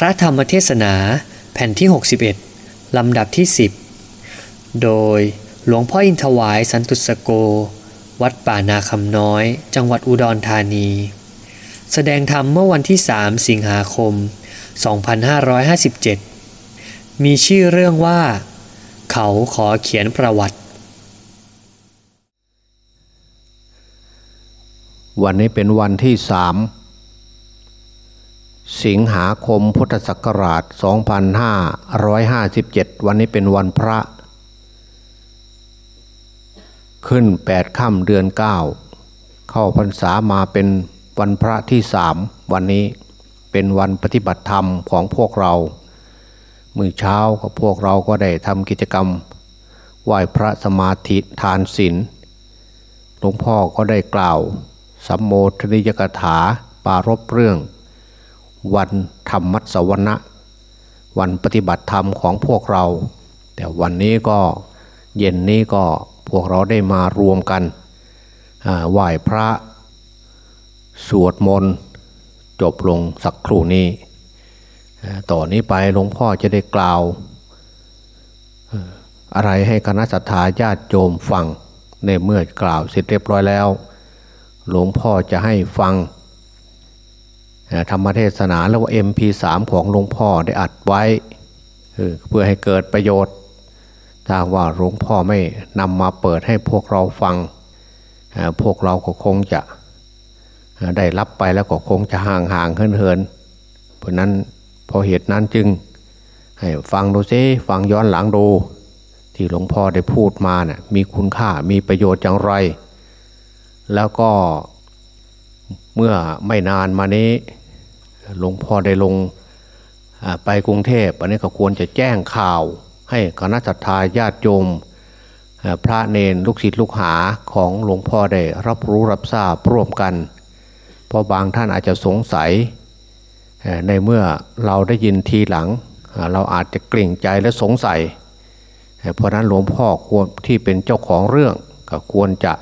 พระธรรมเทศนาแผ่นที่ 61 ลำดับที่ 10 โดยหลวงพ่ออินทวายสันตุสโก วัดป่านาคำน้อย จังหวัดอุดรธานี แสดงธรรมเมื่อวันที่ 3 สิงหาคม 2557 มีชื่อเรื่องว่า เขาขอเขียนประวัติ วันนี้เป็นวันที่สาม สิงหาคมพุทธศักราช 2557 วันนี้เป็นวันพระ ขึ้นแปดค่ำเดือนเก้าเข้าพรรษามาเป็นวันพระที่สามวันนี้เป็นวันปฏิบัติธรรมของพวกเรา มือเช้าก็พวกเราก็ได้ทำกิจกรรม ไหว้พระสมาธิทานศีลหลวงพ่อก็ได้กล่าวสัมโมทนิยกถาปารบเรื่อง วันธรรมัสวนะวันปฏิบัติธรรมของพวกเรา แต่วันนี้ก็เย็นนี้ก็พวกเราได้มารวมกันไหว้พระสวดมนต์จบลงสักครู่นี้ ต่อนนี้ไปหลวงพ่อจะได้กล่าว อะไรให้คณะสัตยาญาติโยมฟังในเมื่อกล่าวเสร็จเรียบร้อยแล้ว หลวงพ่อจะให้ฟัง ธรรมเทศนาแล้วว่า MP3 ของหลวงพ่อได้อัดไว้เพื่อให้เกิดประโยชน์ ถ้าว่าหลวงพ่อไม่นำมาเปิดให้พวกเราฟัง พวกเราก็คงจะได้รับไปแล้วก็คงจะห่างห่างเฮินเฮินเพราะนั้นพอเหตุนั้นจึง ให้ฟังดูซิฟังย้อนหลังดู ที่หลวงพ่อได้พูดมานะ่ะมีคุณค่ามีประโยชน์อย่างไร แล้วก็เมื่อไม่นานมานี้ หลวงพ่อได้ลงไปกรุงเทพอันนี้ก็ควรจะแจ้งข่าวให้คณะสัตยาญาติโยมพระเนนลูกศิษย์ลูกหาของหลวงพ่อได้รับรู้รับทราบร่วมกัน เพราะบางท่านอาจจะสงสัย ในเมื่อเราได้ยินทีหลัง เราอาจจะกลิ่งใจและสงสัย เพราะนั้นหลวงพ่อควรที่เป็นเจ้าของเรื่องก็ควรจะ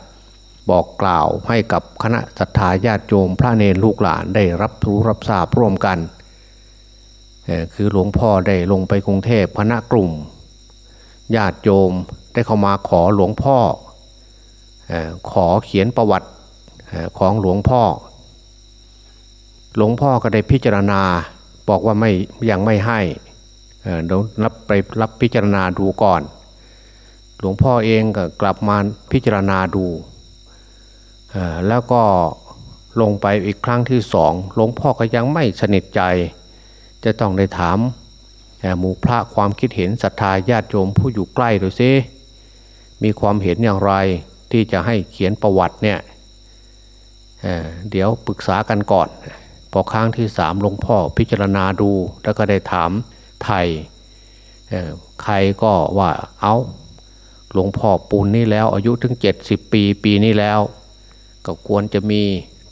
บอกกล่าวให้กับคณะศรัทธาญาติโยมพระเนรลูกหลานได้รับรู้รับทราบร่วมกัน คือหลวงพ่อได้ลงไปกรุงเทพคณะกลุ่ม ญาติโยมได้เข้ามาขอหลวงพ่อ ขอเขียนประวัติของหลวงพ่อ หลวงพ่อก็ได้พิจารณาบอกว่าไม่ยังไม่ให้เดี๋ยวรับไปรับพิจารณาดูก่อน หลวงพ่อเองก็กลับมาพิจารณาดู แล้วก็ลงไปอีกครั้งที่สองหลวงพ่อก็ยังไม่สนิทใจ จะต้องได้ถามหมู่พระความคิดเห็นศรัทธาญาติโยมผู้อยู่ใกล้ดูซิมีความเห็นอย่างไรที่จะให้เขียนประวัติเนี่ยเเดี๋ยวปรึกษากันก่อน พอครั้งที่สามหลวงพ่อพิจารณาดูแล้วก็ได้ถามไทยใครก็ว่าเอาหลวงพ่อปูนนี่แล้วอายุถึงเจ็ดสิบปีปีนี้แล้ว ก็ควรจะมี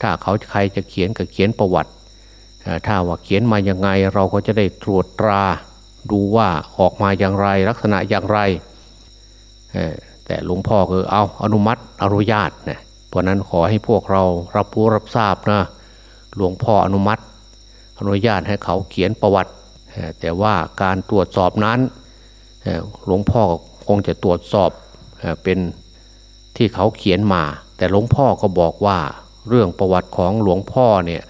ถ้าเขาใครจะเขียนก็เขียนประวัติ ถ้าว่าเขียนมาอย่างไงเราก็จะได้ตรวจตราดูว่าออกมาอย่างไรลักษณะอย่างไร แต่หลวงพ่อคือเอาอนุมัติอนุญาตนะเพราะนั้นขอให้พวกเรารับรู้รับทราบนะหลวงพ่ออนุมัติ อนุญาตให้เขาเขียนประวัติ แต่ว่าการตรวจสอบนั้นหลวงพ่อคงจะตรวจสอบเป็นที่เขาเขียนมา แต่หลวงพ่อก็บอกว่าเรื่องประวัติของหลวงพ่อเนี่ย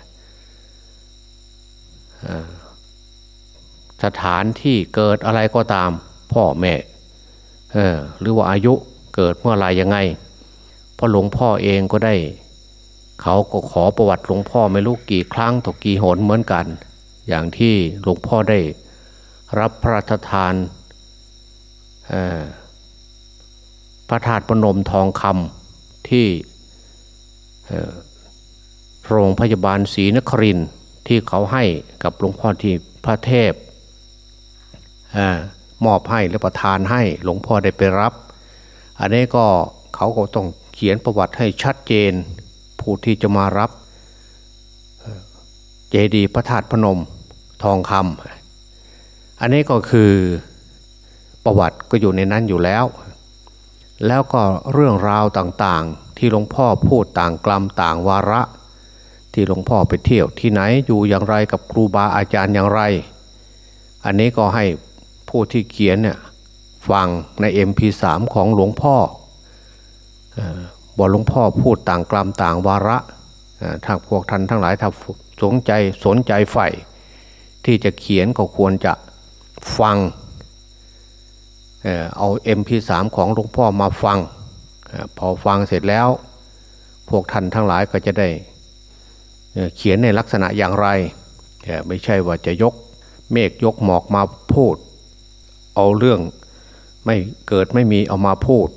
สถานที่เกิดอะไรก็ตามพ่อแม่หรือว่าอายุเกิดเมื่อไรยังไงเพราะหลวงพ่อเองก็ได้ เขาก็ขอประวัติหลวงพ่อไม่รู้กี่ครั้งถกกี่หนเหมือนกัน อย่างที่หลวงพ่อได้รับพระราชทานพระธาตุพนมทองคำ ที่โรงพยาบาลศรีนครินที่เขาให้กับหลวงพ่อที่พระเทพมอบให้และประทานให้หลวงพ่อได้ไปรับ อันนี้ก็เขาก็ต้องเขียนประวัติให้ชัดเจน ผู้ที่จะมารับเจดีย์พระธาตุพนมทองคำอันนี้ก็คือประวัติก็อยู่ในนั้นอยู่แล้ว แล้วก็เรื่องราวต่างๆ ที่หลวงพ่อพูดต่างกลัมต่างวาระ ที่หลวงพ่อไปเที่ยวที่ไหนอยู่อย่างไรกับครูบาอาจารย์อย่างไร อันนี้ก็ให้ผู้ที่เขียนเนี่ยฟังใน MP3 ของหลวงพ่อบอกหลวงพ่อพูดต่างกลัมต่างวาระทางพวกท่านทั้งหลายถ้าสนใจสนใจใฝ่ที่จะเขียนก็ควรจะฟัง เอา MP3 ของหลวงพ่อมาฟัง พอฟังเสร็จแล้ว พวกท่านทั้งหลายก็จะได้เขียนในลักษณะอย่างไร ไม่ใช่ว่าจะยกเมฆยกหมอกมาพูด เอาเรื่องไม่เกิดไม่มีเอามาพูด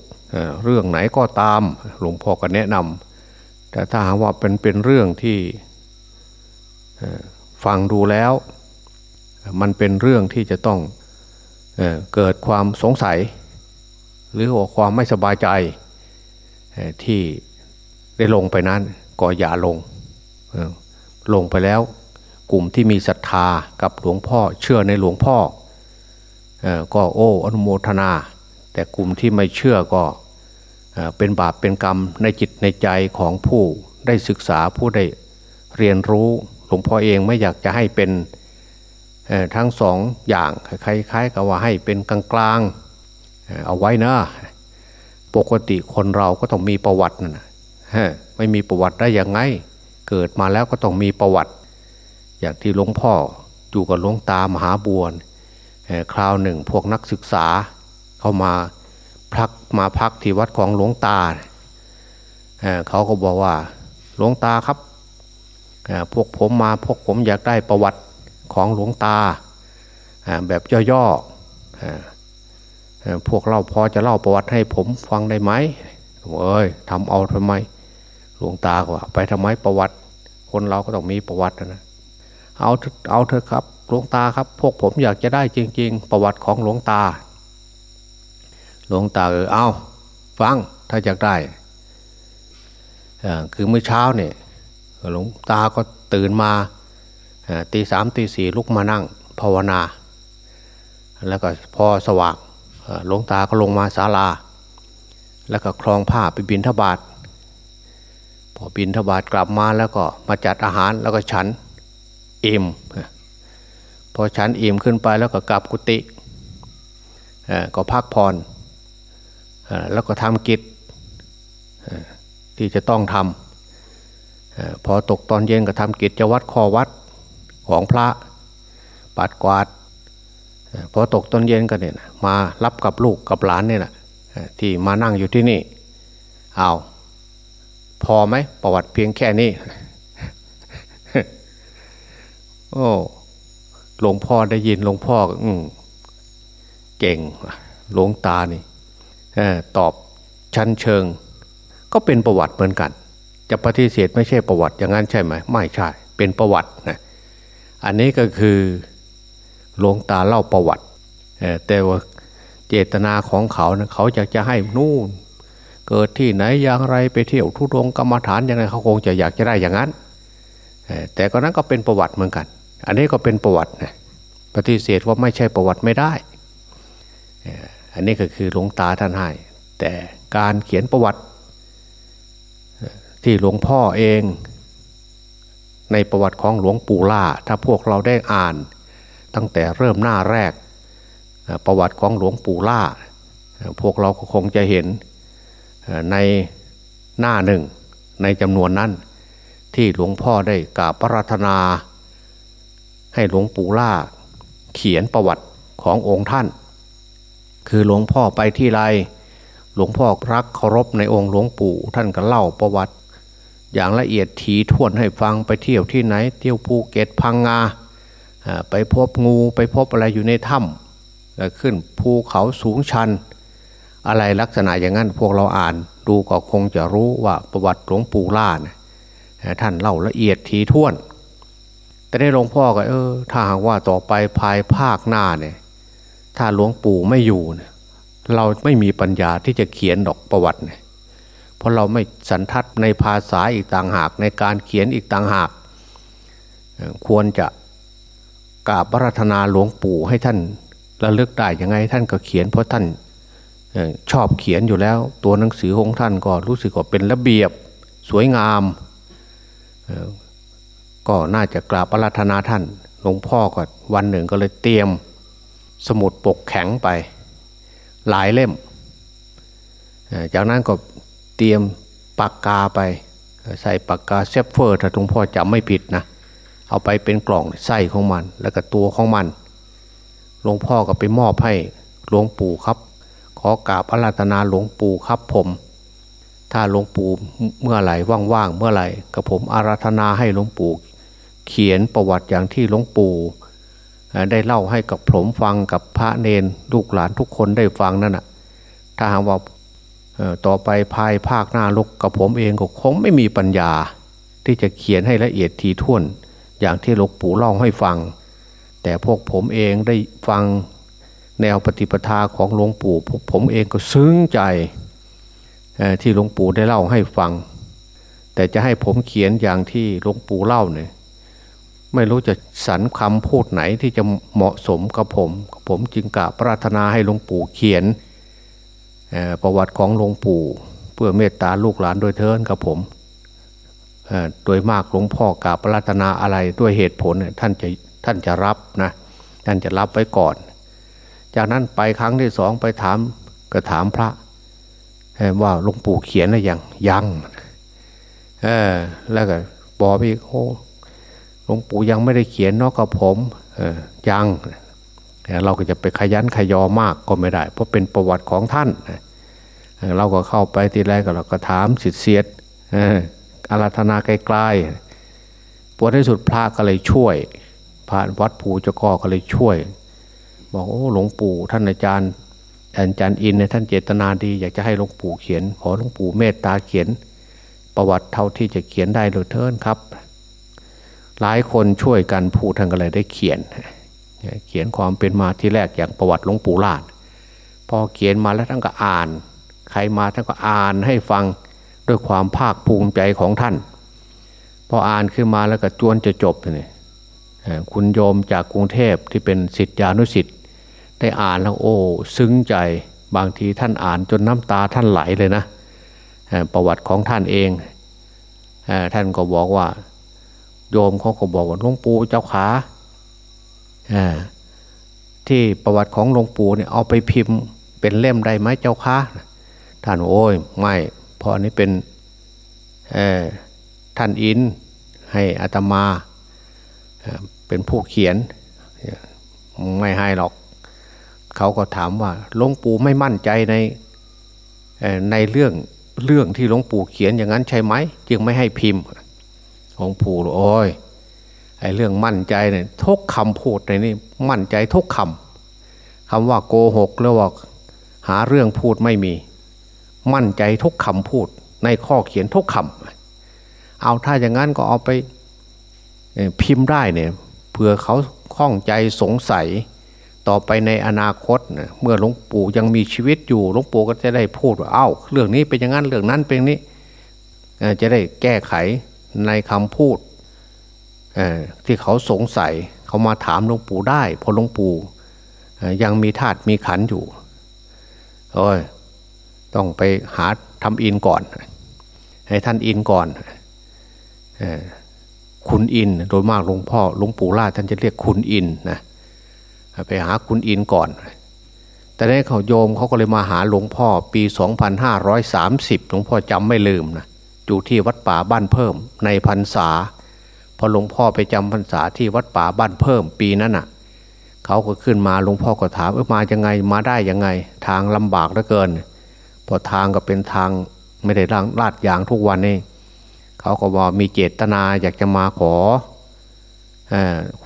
เรื่องไหนก็ตามหลวงพ่อก็แนะนำแต่ถ้าหากว่าเป็นเป็นเรื่องที่ฟังดูแล้ว มันเป็นเรื่องที่จะต้อง เกิดความสงสัย หรือว่าความไม่สบายใจที่ได้ลงไปนั้นก็อย่าลง ลงไปแล้วกลุ่มที่มีศรัทธากับหลวงพ่อเชื่อในหลวงพ่อก็โอ้อนุโมทนา แต่กลุ่มที่ไม่เชื่อก็เป็นบาปเป็นกรรมในจิตในใจของผู้ได้ศึกษาผู้ได้เรียนรู้ หลวงพ่อเองไม่อยากจะให้เป็น ทั้งสองอย่างคล้ายๆกับว่าให้เป็นกลางๆเอาไว้นะปกติคนเราก็ต้องมีประวัตินะไม่มีประวัติได้ยังไง เกิดมาแล้วก็ต้องมีประวัติ อย่างที่หลวงพ่ออยู่กับหลวงตามหาบวนคราวหนึ่งพวกนักศึกษาเข้ามาพักมาพักที่วัดของหลวงตาเเขาก็บอกว่าหลวงตาครับพวกผมมาพวกผมอยากได้ประวัติ ของหลวงตาแบบย่อๆพวกเราพอจะเล่าประวัติให้ผมฟังได้ไหมเอ้ยทำเอาทำไมหลวงตาก็ว่าไปทำไมประวัติ คนเราก็ต้องมีประวัตินะเอาเอาเถอะครับหลวงตาครับ พวกผมอยากจะได้จริง ๆ ประวัติของหลวงตา หลวงตาเออเอาฟังถ้าอยากได้คือเมื่อเช้าเนี่ยหลวงตาก็ตื่นมา ตีสามตีสี่ลุกมานั่งภาวนา แล้วก็พอสว่างหลวงตาก็ลงมาศาลา แล้วก็คลองผ้าไปบินทบาทพอบินทบาทกลับมาแล้วก็มาจัดอาหารแล้วก็ฉันเอ็มพอฉันอิ่มขึ้นไปแล้วก็กลับกุฏิก็พักผ่อนแล้วก็ทำกิจที่จะต้องทำพอตกตอนเย็นก็ทำกิจจะวัดข้อวัด ของพระปัดกวาดพอตกตอนเย็นก็เนี่ยมารับกับลูกกับหลานเนี่ยนะที่มานั่งอยู่ที่นี่เอาพอไหมประวัติเพียงแค่นี้ โอ้หลวงพ่อได้ยินหลวงพ่ออืเก่งหลวงตานี่ตอบชั้นเชิง ก็เป็นประวัติเหมือนกัน จะปฏิเสธไม่ใช่ประวัติอย่างนั้นใช่ไหม ไม่ใช่ เป็นประวัตินะ อันนี้ก็คือหลวงตาเล่าประวัติ แต่ว่าเจตนาของเขานะเขาอยากจะให้นู่น เกิดที่ไหนอย่างไรไปเที่ยวทุดงกรรมฐานอย่างไรเขาคงจะอยากจะได้อย่างนั้น แต่ก็นั้นก็เป็นประวัติเหมือนกัน อันนี้ก็เป็นประวัตินะปฏิเสธว่าไม่ใช่ประวัติไม่ได้ อันนี้ก็คือหลวงตาท่านให้ แต่การเขียนประวัติที่หลวงพ่อเอง ในประวัติของหลวงปู่ล่า ถ้าพวกเราได้อ่าน ตั้งแต่เริ่มหน้าแรก ประวัติของหลวงปู่ล่า พวกเราก็คงจะเห็นในหน้าหนึ่งในจำนวนนั้น ที่หลวงพ่อได้กราบพระราธนา ให้หลวงปู่ล่า เขียนประวัติขององค์ท่าน คือหลวงพ่อไปที่ไรหลวงพ่อรักเคารพในองค์หลวงปู่ท่านก็เล่าประวัติ อย่างละเอียดถีท่วนให้ฟังไปเที่ยวที่ไหน เที่ยวภูเก็ตพังงาไปพบงูไปพบอะไรอยู่ในถ้ำขึ้นภูเขาสูงชัน อะไรลักษณะอย่างนั้นพวกเราอ่านดูก็คงจะรู้ว่าประวัติหลวงปู่ล่านะท่านเล่าละเอียดทีท่วน แต่ได้หลวงพ่อก็เออถ้าหากว่าต่อไปภายภาคหน้าเนี่ยถ้าหลวงปู่ไม่อยู่ เราไม่มีปัญญาที่จะเขียนดอกประวัติเนี่ย เพราะเราไม่สันทัดในภาษาอีกต่างหาก ในการเขียนอีกต่างหาก ควรจะกราบระธนาหลวงปู่ให้ท่านระลึกได้ยังไงท่านก็เขียนเพราะท่านชอบเขียนอยู่แล้ว ตัวหนังสือของท่านก็รู้สึกว่าเป็นระเบียบสวยงาม ก็น่าจะกราบระธนาท่านหลวงพ่อก็วันหนึ่งก็เลยเตรียมสมุดปกแข็งไป หลายเล่ม จากนั้นก็ เตรียมปากกาไป ใส่ปากกาเซฟเฟอร์ถ้าหลวงพ่อจำไม่ผิดนะเอาไปเป็นกล่องไส้ของมัน แล้วก็ตัวของมันหลวงพ่อก็ไปมอบให้หลวงปู่ครับ ขอกราบอาราธนาหลวงปู่ครับผม ถ้าหลวงปู่เมื่อไหร่ว่างๆเมื่อไหร่กับผมอาราธนาให้หลวงปู่ เขียนประวัติอย่างที่หลวงปู่ได้เล่าให้กับผมฟังกับพระเนนลูกหลานทุกคนได้ฟังนั่นนะถ้าหากว่า ต่อไปภายภาคหน้าลกกับผมเองก็คงไม่มีปัญญา ที่จะเขียนให้ละเอียดทีท่วน อย่างที่หลวงปู่เล่าให้ฟัง แต่พวกผมเองได้ฟังแนวปฏิปทาของหลวงปู่ผมเองก็ซึ้งใจที่หลวงปู่ได้เล่าให้ฟัง แต่จะให้ผมเขียนอย่างที่หลวงปู่เล่าเนี่ยไม่รู้จะสรรคำพูดไหนที่จะเหมาะสมกับผม ผมจึงกะปรารถนาให้หลวงปู่เขียน ประวัติของหลวงปู่เพื่อเมตตาลูกหลานโดยเทินกับผมโดยมากหลวงพ่อกาปรารถนาอะไรด้วยเหตุผลท่านจะท่านจะรับนะท่านจะรับไว้ก่อน จากนั้นไปครั้งที่สองไปถามก็ถามพระว่าหลวงปู่เขียนอะไรยังยังแล้วก็บอกพี่โอ้หลวงปู่ยังไม่ได้เขียนนอกกับผมเอ อยังเราก็จะไปขยันขยอมากก็ไม่ได้ เพราะเป็นประวัติของท่าน เราก็เข้าไปทีแรกก็เราก็ถามสิทธิเสียดอาราธนาไกลๆปวดที่สุดพระก็เลยช่วยผ่านวัดภูเจ้าก็ก็เลยช่วย บอกโอ้หลวงปู่ท่านอาจารย์อาจารย์อินเนี่ยท่านเจตนาดี อยากจะให้หลวงปู่เขียน ขอหลวงปู่เมตตาเขียน ประวัติเท่าที่จะเขียนได้เลยเทินครับ หลายคนช่วยกันพูดท่านก็เลยได้เขียน เขียนความเป็นมาที่แรกอย่างประวัติหลวงปู่ลาดพอเขียนมาแล้วท่านก็อ่าน ใครมาท่านก็อ่านให้ฟังด้วยความภาคภูมิใจของท่าน พออ่านขึ้นมาแล้วก็จวนจะจบเนี่ยคุณโยมจากกรุงเทพที่เป็นสิทธิานุสิทธิ์ได้อ่านแล้วโอ้ซึ้งใจบางทีท่านอ่านจนน้ำตาท่านไหลเลยนะประวัติของท่านเองท่านก็บอกว่า โยมเขาก็บอกว่าหลวงปู่เจ้าขา ที่ประวัติของหลวงปู่เนี่ยเอาไปพิมพ์เป็นเล่มได้ไหมเจ้าคะท่านโอ้ยไม่เพราะอันนี้เป็นท่านอินให้อัตมาเป็นผู้เขียนไม่ให้หรอก เขาก็ถามว่าหลวงปู่ไม่มั่นใจในในเรื่องเรื่องที่หลวงปู่เขียนอย่างนั้นใช่ไหม จึงไม่ให้พิมพ์หลวงปู่โอ้ย ไอ้เรื่องมั่นใจเนี่ยทุกคำพูดในนี้มั่นใจทุกคำคำว่าโกหกแล้วว่าหาเรื่องพูดไม่มี มั่นใจทุกคำพูด ในข้อเขียนทุกคำเอาถ้าอย่างนั้นก็เอาไปพิมพ์ได้เนี่ยเผื่อเขาข้องใจสงสัย ต่อไปในอนาคตเมื่อหลวงปู่ยังมีชีวิตอยู่หลวงปู่ก็จะได้พูดว่าเอา้า เรื่องนี้เป็นอย่างนั้นเรื่องนั้นเป็นนี้จะได้แก้ไขในคำพูด ที่เขาสงสัยเขามาถามหลวงปู่ได้เพราะหลวงปู่ยังมีธาตุมีขันอยู่โอ้ยต้องไปหาทำอินก่อน ให้ท่านอินก่อนคุณอินโดยมากหลวงพ่อหลวงปู่ล่าท่านจะเรียกคุณอินนะไปหาคุณอินก่อน แต่ในเขาโยมเขาก็เลยมาหาหลวงพ่อปี 2530 หลวงพ่อจำไม่ลืมนะอยู่ที่วัดป่าบ้านเพิ่มในพรรษา พอหลวงพ่อไปจำพรรษาที่วัดป่าบ้านเพิ่มปีนั้นอะเขาก็ขึ้นมาหลวงพ่อก็ถามเออมายังไงมาได้ยังไง ทางลำบากเหลือเกิน พอทางก็เป็นทางไม่ได้ร่างลาดยางทุกวันนี่เขาก็บอกมีเจตนาอยากจะมาขออ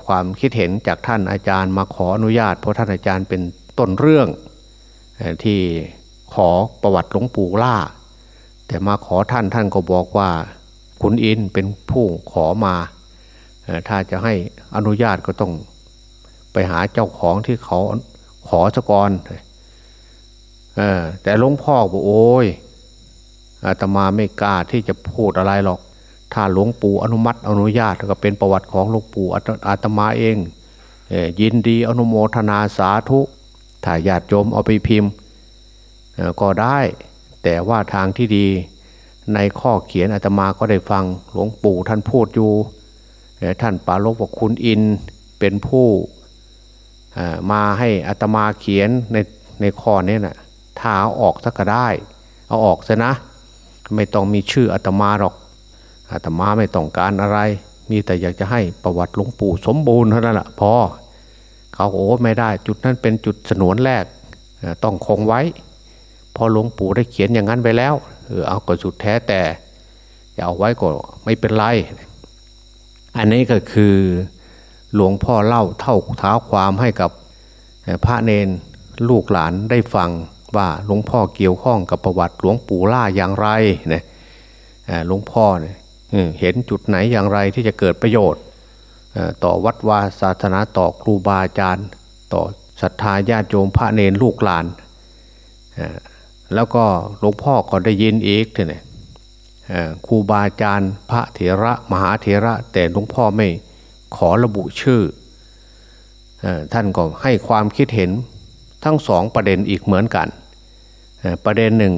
ความคิดเห็นจากท่านอาจารย์มาขออนุญาต เพราะท่านอาจารย์เป็นต้นเรื่องที่ขอประวัติหลวงปู่ล่า แต่มาขอท่านท่านก็บอกว่า คุณอินเป็นผู้ขอมา ถ้าจะให้อนุญาตก็ต้องไปหาเจ้าของที่เขาขอสกรแต่หลวงพ่อบอกโอ้ยอาตมาไม่กล้าที่จะพูดอะไรหรอก ถ้าหลวงปู่อนุมัติอนุญาตก็เป็นประวัติของหลวงปู่อาตมาเองยินดีอนุโมทนาสาธุถ้าญาติโยมเอาไปพิมพ์ก็ได้ แต่ว่าทางที่ดีในข้อเขียนอาตมาก็ได้ฟังหลวงปู่ท่านพูดอยู่ ท่านปาลบว่าคุณอินเป็นผู้มาให้อัตมาเขียนในในข้อนี้นะ่ะถ้าเอาออกสักก็ได้ เอาออกซะนะ ไม่ต้องมีชื่ออาตมาหรอกอาตมาไม่ต้องการอะไร มีแต่อยากจะให้ประวัติหลวงปู่สมบูรณ์เท่านั้นแหละพอเขาโอ้ไม่ได้จุดนั้นเป็นจุดสนวนแรกต้องคงไว้ พอหลวงปู่ได้เขียนอย่างนั้นไปแล้วเออเอาก็สุดแท้แต่จะเอาไว้ก็ไม่เป็นไร อันนี้ก็คือหลวงพ่อเล่าเท่าเท้าความให้กับพระเนนลูกหลานได้ฟังว่าหลวงพ่อเกี่ยวข้องกับประวัติหลวงปู่ล่าอย่างไรเนี่ยหลวงพ่อเนี่ยเห็นจุดไหนอย่างไรที่จะเกิดประโยชน์ ต่อวัดวาศาสนาต่อครูบาอาจารย์ ต่อศรัทธาญาติโยมพระเนรลูกหลาน แล้วก็หลวงพ่อก็ได้ยินอีกเนี่ย ครูบาอาจารย์ พระเถระมหาเถระ แต่หลวงพ่อไม่ขอระบุชื่อท่านก็ให้ความคิดเห็นทั้งสองประเด็นอีกเหมือนกัน ประเด็นหนึ่ง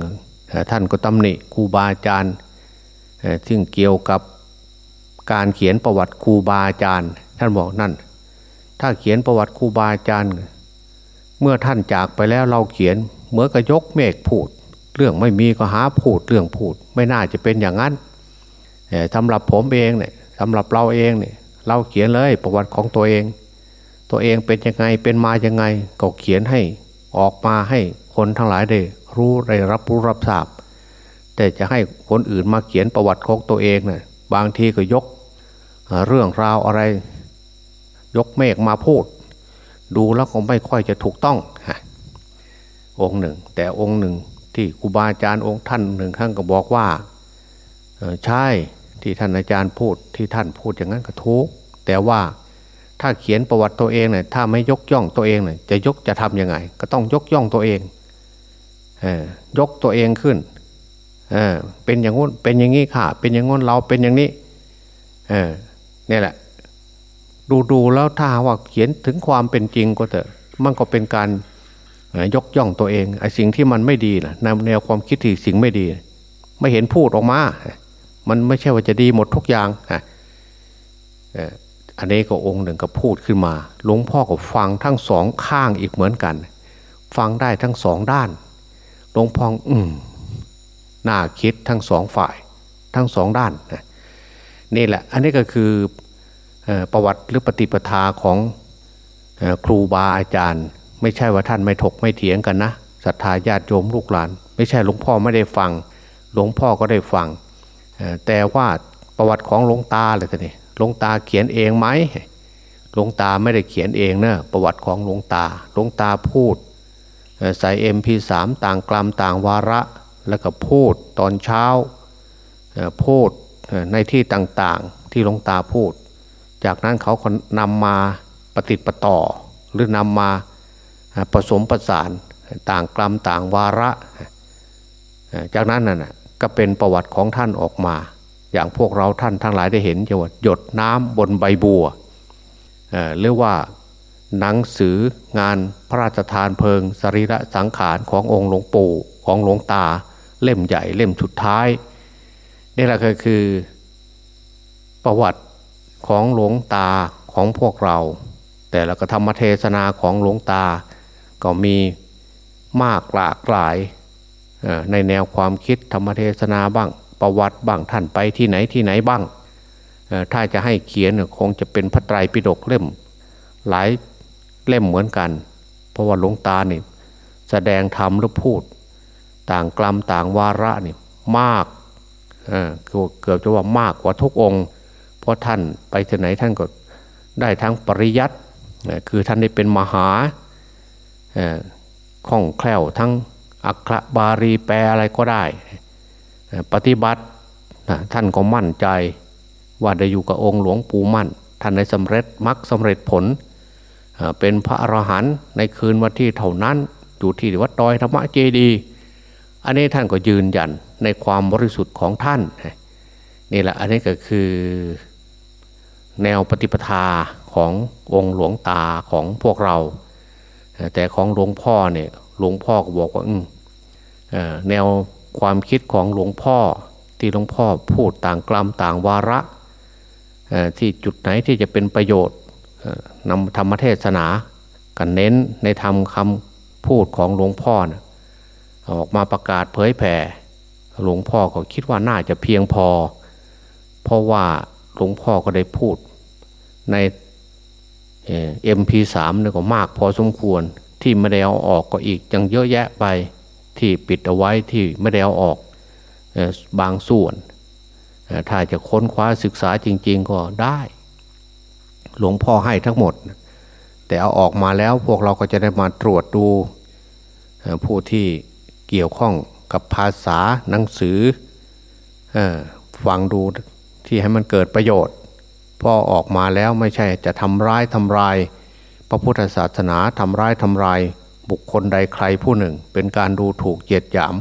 ท่านก็ตำหนิครูบาอาจารย์ซึ่งเกี่ยวกับการเขียนประวัติครูบาอาจารย์ ท่านบอกนั่น ถ้าเขียนประวัติครูบาอาจารย์ เมื่อท่านจากไปแล้วเราเขียน เหมือนกับยกเมฆพูด เรื่องไม่มีก็หาพูดเรื่องพูด ไม่น่าจะเป็นอย่างนั้นสำหรับผมเองเนี่ยสำหรับเราเองเนี่ยเราเขียนเลยประวัติของตัวเอง ตัวเองเป็นยังไงเป็นมายังไงก็เขียนให้ออกมาให้คนทั้งหลายได้รู้ได้รับรู้รับทราบ แต่จะให้คนอื่นมาเขียนประวัติของตัวเองเนะ่ยบางทีก็ยกเรื่องราวอะไร ยกเมฆมาพูด ดูแล้วก็ไม่ค่อยจะถูกต้ององค์หนึ่ง แต่องค์หนึ่ง ที่ครูบาอาจารย์องค์ท่านหนึ่งท่านก็บอกว่าใช่ที่ท่านอาจารย์พูดที่ท่านพูดอย่างนั้นก็ทุกแต่ว่าถ้าเขียนประวัติตัวเองเนี่ยถ้าไม่ยกย่องตัวเองเนี่ยจะยกจะทํำยังไง ก็ต้องยกย่องตัวเองเอยกตัวเองขึ้นเอเป็นอย่างงู้นเป็นอย่างนี้ค่ะ เป็นอย่างงู้นเราเป็นอย่างนี้เอเนี่ยแหละ ดูดูแล้วถ้าว่าเขียนถึงความเป็นจริงก็เถอะมันก็เป็นการ ยกย่องตัวเองไอ้สิ่งที่มันไม่ดีนะแนวความคิดที่สิ่งไม่ดี ไม่เห็นพูดออกมา มันไม่ใช่ว่าจะดีหมดทุกอย่างอันนี้ก็องค์หนึ่งก็พูดขึ้นมาหลวงพ่อก็ฟังทั้งสองข้างอีกเหมือนกัน ฟังได้ทั้งสองด้านหลวงพ่ออืมน่าคิดทั้งสองฝ่าย ทั้งสองด้านนี่แหละ อันนี้ก็คือประวัติหรือปฏิปทาของครูบาอาจารย์ ไม่ใช่ว่าท่านไม่ถกไม่เถียงกันนะศรัทธาญาติโยมลูกหลาน ไม่ใช่หลวงพ่อไม่ได้ฟัง หลวงพ่อก็ได้ฟัง แต่ว่าประวัติของหลวงตาเลยท่านี่หลวงตาเขียนเองไหมหลวงตาไม่ได้เขียนเองเนะประวัติของหลวงตาหลวงตาพูดใส่เอ็มพีสามต่างกลัมต่างวาระ แล้วก็พูดตอนเช้าพูดในที่ต่างๆที่หลวงตาพูด จากนั้นเขานำมาปฏิปต่อหรือนำมา ผสมประสานต่างกลัมต่างวาระ จากนั้นน่ะก็เป็นประวัติของท่านออกมา อย่างพวกเราท่านทั้งหลายได้เห็นจะว่าหยดน้ำบนใบบัวหรือว่าหนังสืองานพระราชทานเพลิงสรีระสังขารขององค์หลวงปู่ของหลวงตา เล่มใหญ่เล่มสุดท้ายนี่แหละก็คือประวัติของหลวงตาของพวกเรา แต่ละก็ธรรมเทศนาของหลวงตา ก็มีมากหลากหลายในแนวความคิดธรรมเทศนาบ้าง ประวัติบ้างท่านไปที่ไหนที่ไหนบ้าง ถ้าจะให้เขียนคงจะเป็นพระไตรปิฎกเล่ม หลายเล่มเหมือนกัน เพราะว่าหลวงตาเนี่ยแสดงธรรมหรือพูด ต่างกลัมต่างวาระนี่มากเกือบจะว่ามากกว่าทุกองค์ เพราะท่านไปที่ไหนท่านก็ได้ทั้งปริยัติคือท่านได้เป็นมหา คล่องแคล่วทั้งอักขระบาลีแปลอะไรก็ได้ ปฏิบัติท่านก็มั่นใจว่าได้อยู่กับองค์หลวงปู่มั่น ท่านได้สำเร็จมรรคสาเร็จผล เป็นพระอรหันต์ในคืนวันที่เท่านั้นอยู่ที่วัดดอยธรรมเจดี อันนี้ท่านก็ยืนยันในความบริสุทธิ์ของท่านนี่แหละอันนี้ก็คือแนวปฏิปทาขององค์หลวงตาของพวกเรา แต่ของหลวงพ่อเนี่ยหลวงพ่อก็บอกว่าแนวความคิดของหลวงพ่อที่หลวงพ่อพูดต่างกลัมต่างวาระที่จุดไหนที่จะเป็นประโยชน์นำธรรมเทศนากันเน้นในธรรมคำพูดของหลวงพ่อนะออกมาประกาศเผยแผ่หลวงพ่อก็คิดว่าน่าจะเพียงพอ เพราะว่าหลวงพ่อก็ได้พูดใน เอ็มพีสามเนี่ยก็มากพอสมควรที่ไม่ได้เอาออกก็อีกยังเยอะแยะไปที่ปิดเอาไว้ที่ไม่ได้เอาออกบางส่วน ถ้าจะค้นคว้าศึกษาจริง ๆ ก็ได้ หลวงพ่อให้ทั้งหมด แต่เอาออกมาแล้วพวกเราก็จะได้มาตรวจดูผู้ที่เกี่ยวข้องกับภาษาหนังสือฟังดูที่ให้มันเกิดประโยชน์ พอออกมาแล้วไม่ใช่จะทำร้ายทำลาย พระพุทธศาสนาทำร้ายทำลาย บุคคลใดใครผู้หนึ่ง เป็นการดูถูกเหยียดหยาม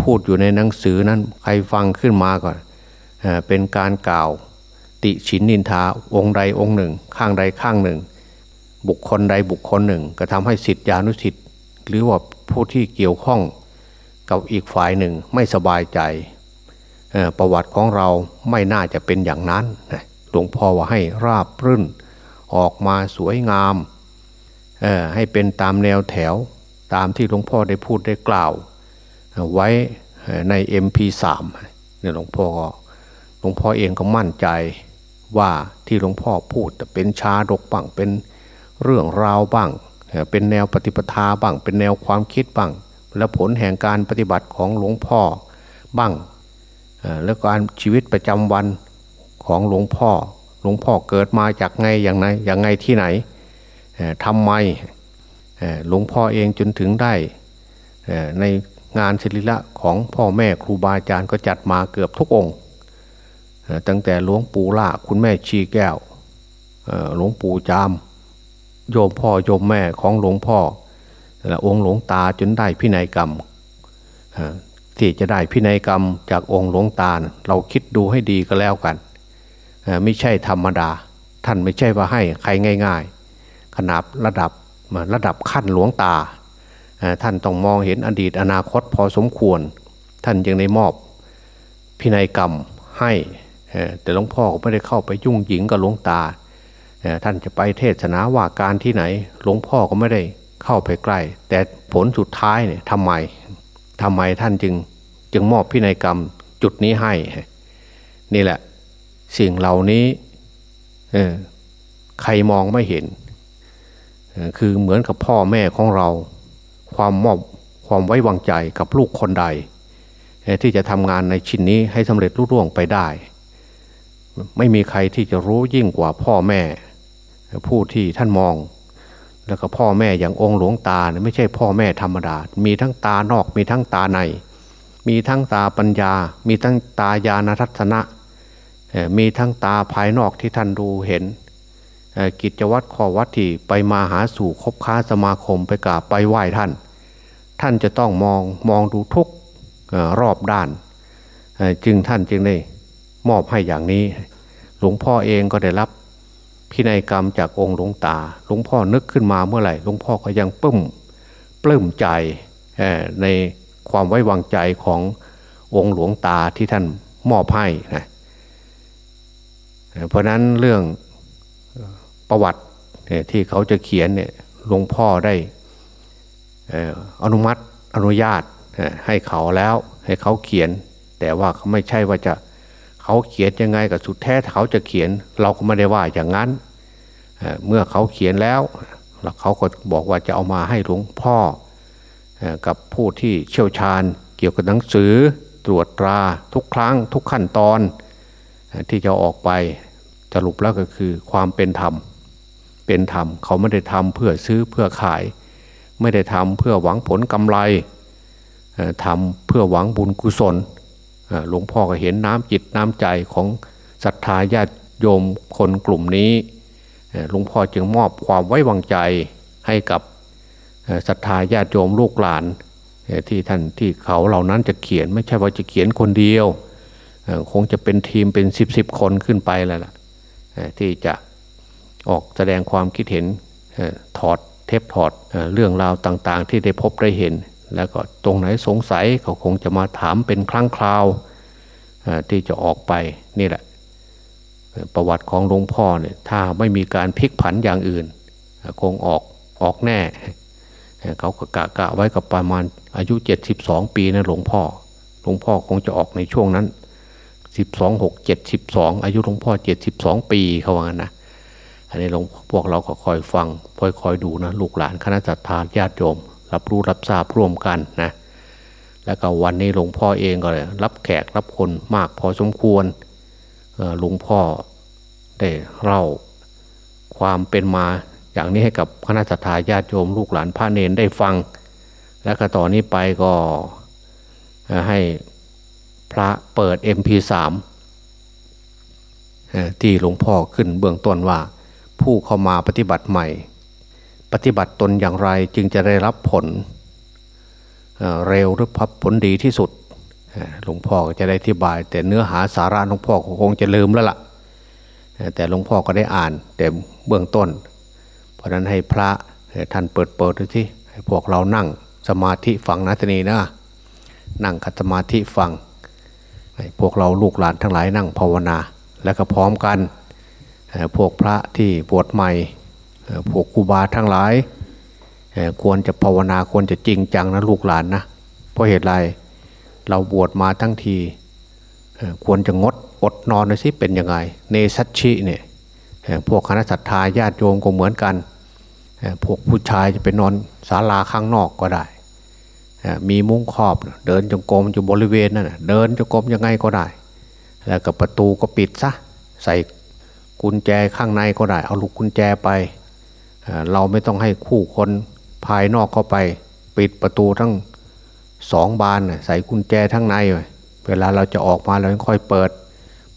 พูดอยู่ในหนังสือนั้นใครฟังขึ้นมาก่อนเป็นการกล่าว ติฉินนินทาองค์ใดองค์หนึ่ง ข้างใดข้างหนึ่ง บุคคลใดบุคคลหนึ่ง ก็ทำให้สิทธิอนุสิทธิ์หรือว่าผู้ที่เกี่ยวข้องกับอีกฝ่ายหนึ่งไม่สบายใจ ประวัติของเราไม่น่าจะเป็นอย่างนั้น หลวงพ่อว่าให้ราบรื่น ออกมาสวยงามให้เป็นตามแนวแถวตามที่หลวงพ่อได้พูดได้กล่าว ไว้ใน MP3 เนี่ยหลวงพ่อหลวงพ่อเองก็มั่นใจว่าที่หลวงพ่อพูดเป็นชาดกบ้างเป็นเรื่องราวบ้าง เป็นแนวปฏิปทาบ้าง เป็นแนวความคิดบ้าง และผลแห่งการปฏิบัติของหลวงพ่อบ้างแล้วการชีวิตประจำวัน ของหลวงพ่อ หลวงพ่อเกิดมาจากไงอย่างไรอย่างไงที่ไหนทำไมหลวงพ่อเองจนถึงได้ในงานศิริละของพ่อแม่ครูบาอาจารย์ก็จัดมาเกือบทุกองค์ตั้งแต่หลวงปู่ล่าคุณแม่ชีแก้วหลวงปู่จาม โยมพ่อโยมแม่ของหลวงพ่อและองค์หลวงตาจนได้พินัยกรรมที่จะได้พินัยกรรมจากองค์หลวงตาเราคิดดูให้ดีก็แล้วกัน ไม่ใช่ธรรมดา ท่านไม่ใช่ว่าให้ใครง่าย ๆ ขนาดระดับระดับขั้นหลวงตา ท่านต้องมองเห็นอดีตอนาคตพอสมควร ท่านยังได้มอบพินัยกรรมให้แต่หลวงพ่อก็ไม่ได้เข้าไปยุ่งหยิงกับหลวงตา ท่านจะไปเทศนาว่าการที่ไหน หลวงพ่อก็ไม่ได้เข้าไปใกล้ แต่ผลสุดท้ายเนี่ยทำไมทำไมท่านจึงจึงมอบพินัยกรรมจุดนี้ให้ นี่แหละ สิ่งเหล่านี้ใครมองไม่เห็น คือเหมือนกับพ่อแม่ของเรา ความมอบความไว้วางใจกับลูกคนใด ที่จะทำงานในชิ้นนี้ให้สำเร็จรุ่ร่วงไปได้ ไม่มีใครที่จะรู้ยิ่งกว่าพ่อแม่ ผู้ที่ท่านมอง แล้วก็พ่อแม่อย่างองค์หลวงตาไม่ใช่พ่อแม่ธรรมดา มีทั้งตานอกมีทั้งตาใน มีทั้งตาปัญญา มีทั้งตายานทัศนะ มีทั้งตาภายนอกที่ท่านดูเห็น กิจวัตรข้อวัดที่ไปมาหาสู่คบค้าสมาคมไปกราบไปไหว้ท่าน ท่านจะต้องมองมองดูทุกรอบด้าน จึงท่านจึงได้มอบให้อย่างนี้ หลวงพ่อเองก็ได้รับพินัยกรรมจากองค์หลวงตา หลวงพ่อนึกขึ้นมาเมื่อไหร่ หลวงพ่อก็ยังปลื้มปลื้มใจในความไว้วางใจขององค์หลวงตาที่ท่านมอบให้นะ เพราะนั้นเรื่องประวัติที่เขาจะเขียนเนี่ยหลวงพ่อได้อนุมัติอนุญาตให้เขาแล้วให้เขาเขียน แต่ว่าเขาไม่ใช่ว่าจะเขาเขียนยังไงกับสุดแท้เขาจะเขียน เราก็ไม่ได้ว่าอย่างนั้นเมื่อเขาเขียนแล้วแล้วเขาก็บอกว่าจะเอามาให้หลวงพ่อกับผู้ที่เชี่ยวชาญ เกี่ยวกับหนังสือตรวจตราทุกครั้งทุกขั้นตอนที่จะออกไป สรุปแล้วก็คือความเป็นธรรม เป็นธรรม เขาไม่ได้ทำเพื่อซื้อเพื่อขาย ไม่ได้ทำเพื่อหวังผลกำไรทำเพื่อหวังบุญกุศลหลวงพ่อก็เห็นน้ำจิตน้ำใจของศรัทธาญาติโยมคนกลุ่มนี้หลวงพ่อจึงมอบความไว้วางใจให้กับศรัทธาญาติโยมลูกหลานที่ท่านที่เขาเหล่านั้นจะเขียนไม่ใช่ว่าจะเขียนคนเดียว คงจะเป็นทีมเป็นสิบสิบคนขึ้นไปแล้วล่ะ ที่จะออกแสดงความคิดเห็นถอดเทปถอดเรื่องราวต่างๆ ที่ได้พบได้เห็น แล้วก็ตรงไหนสงสัยเขาคงจะมาถามเป็นครั้งคราวที่จะออกไปนี่แหละ ประวัติของหลวงพ่อเนี่ยถ้าไม่มีการพลิกผันอย่างอื่น คงออกออกแน่ เขาก็กะกะไว้กับประมาณอายุ 72 ปีนะหลวงพ่อหลวงพ่อคงจะออกในช่วงนั้น 12 6 72องอายุหลวงพ่อ72ปีเขาว่างั้นนะอันนี้หลวงพวกเราก็คอยฟังคอยคอยดูนะลูกหลานคณะสัตยาญาติโยม รับรู้รับทราบร่วมกันนะแล้วก็วันนี้หลวงพ่อเองก็เลยรับแขกรับคนมากพอสมควรหลวงพ่อได้เล่าความเป็นมาอย่างนี้ให้กับคณะสัตยาญาติโยมลูกหลานพระเนนได้ฟัง แล้วก็ต่อนนี้ไปก็ให้ พระเปิด MP3 ที่หลวงพ่อขึ้นเบื้องต้นว่า ผู้เข้ามาปฏิบัติใหม่ ปฏิบัติตนอย่างไรจึงจะได้รับผลเร็วหรือพับผลดีที่สุดหลวงพ่อก็จะได้อธิบาย แต่เนื้อหาสาระหลวงพ่อคงจะลืมแล้วละ่ะแต่หลวงพ่อก็ได้อ่านแต่เบื้องต้น เพราะนั้นให้พระท่านเปิดเปิดดูที่ให้พวกเรานั่งสมาธิฟังนะทนีนะนั่งคัตสมาธิฟัง พวกเราลูกหลานทั้งหลายนั่งภาวนา แล้วก็พร้อมกันพวกพระที่บวชใหม่พวกครูบาทั้งหลาย ควรจะภาวนาควรจะจริงจังนะลูกหลานนะเพราะเหตุไรเราบวชมาทั้งทีควรจะงดอดนอนนะสิเป็นยังไงเนสัชชิเนี่ยพวกคณะสัตยาญาติโยมก็เหมือนกัน พวกผู้ชายจะไปนอนศาลาข้างนอกก็ได้ มีมุ้งครอบ เดินจงกรมอยู่บริเวณนั่นเดินจงกรมยังไงก็ได้ แล้วก็ประตูก็ปิดซะใส่กุญแจข้างในก็ได้ เอาลูกกุญแจไปเราไม่ต้องให้คู่คนภายนอกเข้าไป ปิดประตูทั้งสองบานใส่กุญแจทั้งใน เวลาเราจะออกมาเราค่อยเปิด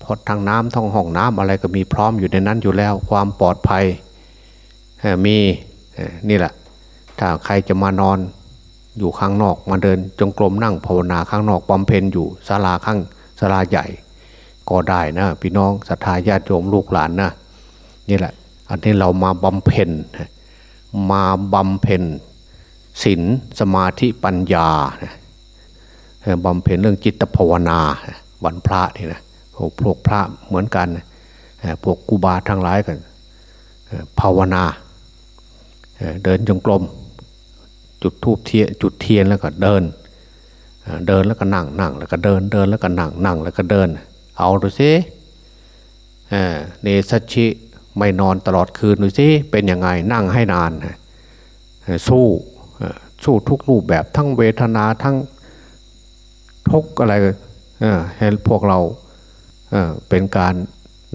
พอทางน้ำท้องห้องน้ำอะไรก็มีพร้อมอยู่ในนั้นอยู่แล้วความปลอดภัยมีนี่แหละถ้าใครจะมานอน อยู่ข้างนอกมาเดินจงกรมนั่งภาวนาข้างนอกบำเพ็ญอยู่ศาลาข้างศาลาใหญ่ ก็ได้นะ พี่น้องศรัทธาญาติโยมลูกหลานนะนี่แหละ อันนี้เรามาบำเพ็ญมาบำเพ็ญศีลสมาธิปัญญาบำเพ็ญเรื่องจิตภาวนาวันพระนี่นะพวกพระเหมือนกันพวกกูบาทั้งหลายกันภาวนาเดินจงกรม จุดทูบเทียจุดเทียนแล้วก็เดิน เดินแล้วก็นั่งนั่งแล้วก็เดินเดินแล้วก็นั่งนั่งแล้วก็เดิน เอาดูสิเนสชิไม่นอนตลอดคืนดูสิเป็นยังไงนั่งให้นานสู้สู้ทุกรูปแบบทั้งเวทนาทั้งทุกอะไรให้พวกเราเป็นการ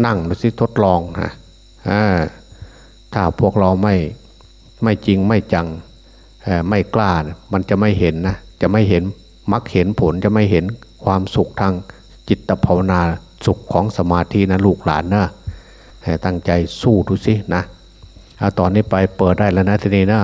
นั่งดูสิทดลองนะถ้าพวกเราไม่ไม่จริงไม่จัง ไม่กล้ามันจะไม่เห็นนะจะไม่เห็นมักเห็นผลจะไม่เห็นความสุขทางจิตภาวนาสุขของสมาธินะลูกหลานนะตั้งใจสู้ดูสินะเอาตอนนี้ไปเปิดได้แล้วนะทีนี้นะ